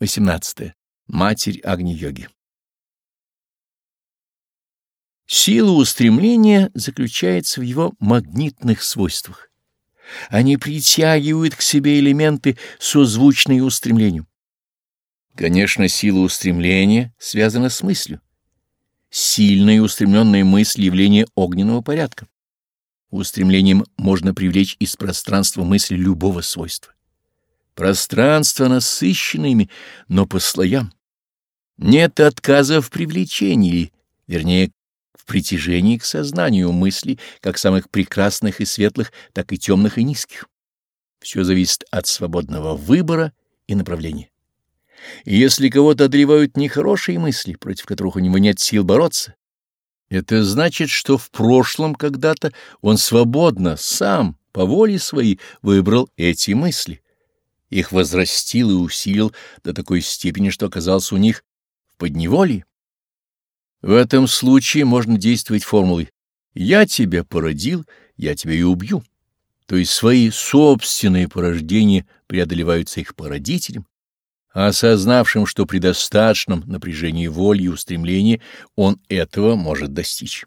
18. Матерь Агни-йоги Сила устремления заключается в его магнитных свойствах. Они притягивают к себе элементы, созвучные устремлению. Конечно, сила устремления связана с мыслью. Сильная и устремленная мысль — явление огненного порядка. Устремлением можно привлечь из пространства мысли любого свойства. Пространство насыщено ими, но по слоям. Нет отказа в привлечении, вернее, в притяжении к сознанию мыслей, как самых прекрасных и светлых, так и темных и низких. Все зависит от свободного выбора и направления. И если кого-то одолевают нехорошие мысли, против которых у него нет сил бороться, это значит, что в прошлом когда-то он свободно, сам, по воле своей, выбрал эти мысли — их возрастил и усилил до такой степени, что оказался у них в подневолии. В этом случае можно действовать формулой «я тебя породил, я тебя и убью», то есть свои собственные порождения преодолеваются их породителем, а осознавшим, что при достаточном напряжении воли и устремления он этого может достичь.